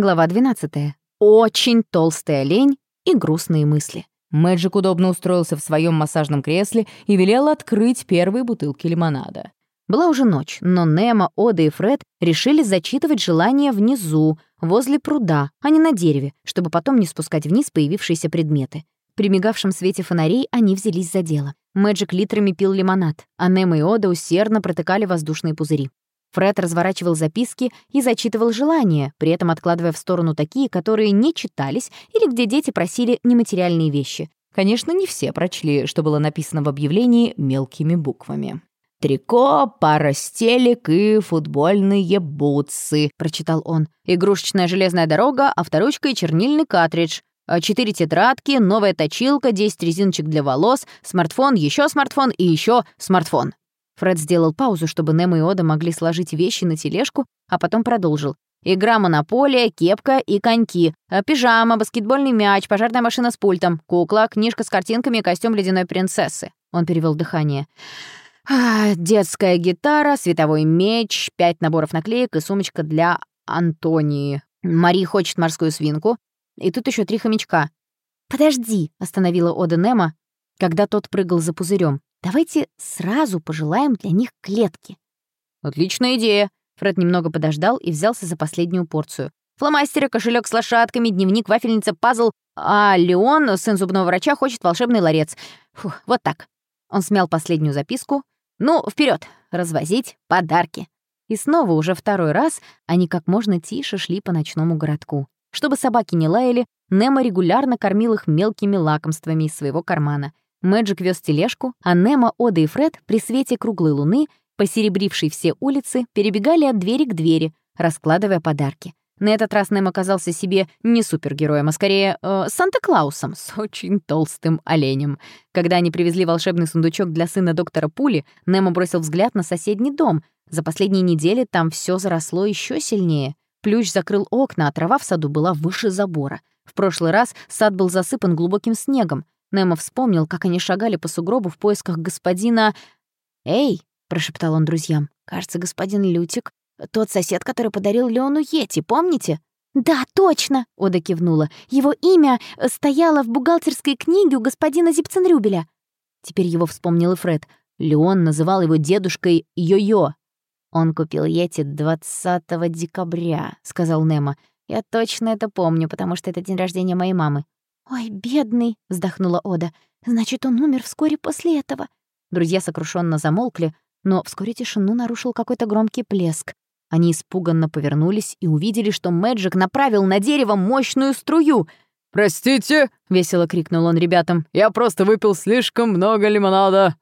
Глава 12. Очень толстая лень и грустные мысли. Мэджик удобно устроился в своем массажном кресле и велел открыть первые бутылки лимонада. Была уже ночь, но Немо, Ода и Фред решили зачитывать желания внизу, возле пруда, а не на дереве, чтобы потом не спускать вниз появившиеся предметы. При мигавшем свете фонарей они взялись за дело. Мэджик литрами пил лимонад, а Немо и Ода усердно протыкали воздушные пузыри. Фред разворачивал записки и зачитывал желания, при этом откладывая в сторону такие, которые не читались или где дети просили нематериальные вещи. Конечно, не все прочли, что было написано в объявлении мелкими буквами. «Трико, пара стелек и футбольные бутсы», — прочитал он. «Игрушечная железная дорога, авторучка и чернильный картридж. А четыре тетрадки, новая точилка, 10 резиночек для волос, смартфон, еще смартфон и еще смартфон». Фред сделал паузу, чтобы Немо и Ода могли сложить вещи на тележку, а потом продолжил. Игра монополия, кепка и коньки, э, пижама, баскетбольный мяч, пожарная машина с пультом, кукла, книжка с картинками и костюм ледяной принцессы. Он перевел дыхание. А, детская гитара, световой меч, пять наборов наклеек и сумочка для Антонии. Мари хочет морскую свинку. И тут еще три хомячка. «Подожди», — остановила Ода Немо, когда тот прыгал за пузырем. Давайте сразу пожелаем для них клетки». «Отличная идея!» Фред немного подождал и взялся за последнюю порцию. Фломастеры, кошелек с лошадками, дневник, вафельница, пазл. А Леон, сын зубного врача, хочет волшебный ларец. Фух, вот так. Он смял последнюю записку. «Ну, вперед, развозить подарки!» И снова уже второй раз они как можно тише шли по ночному городку. Чтобы собаки не лаяли, Немо регулярно кормил их мелкими лакомствами из своего кармана — Мэджик вез тележку, а Немо, Ода и Фред при свете круглой луны, посеребрившей все улицы, перебегали от двери к двери, раскладывая подарки. На этот раз Немо оказался себе не супергероем, а скорее э, Санта-Клаусом с очень толстым оленем. Когда они привезли волшебный сундучок для сына доктора Пули, Немо бросил взгляд на соседний дом. За последние недели там все заросло еще сильнее. Плющ закрыл окна, а трава в саду была выше забора. В прошлый раз сад был засыпан глубоким снегом. Немо вспомнил, как они шагали по сугробу в поисках господина... «Эй!» — прошептал он друзьям. «Кажется, господин Лютик — тот сосед, который подарил Леону Йети, помните?» «Да, точно!» — Ода кивнула. «Его имя э, стояло в бухгалтерской книге у господина Зипценрюбеля». Теперь его вспомнил и Фред. Леон называл его дедушкой Йо-Йо. «Он купил Йети 20 декабря», — сказал Немо. «Я точно это помню, потому что это день рождения моей мамы». «Ой, бедный!» — вздохнула Ода. «Значит, он умер вскоре после этого». Друзья сокрушенно замолкли, но вскоре тишину нарушил какой-то громкий плеск. Они испуганно повернулись и увидели, что Мэджик направил на дерево мощную струю. «Простите!» — весело крикнул он ребятам. «Я просто выпил слишком много лимонада!»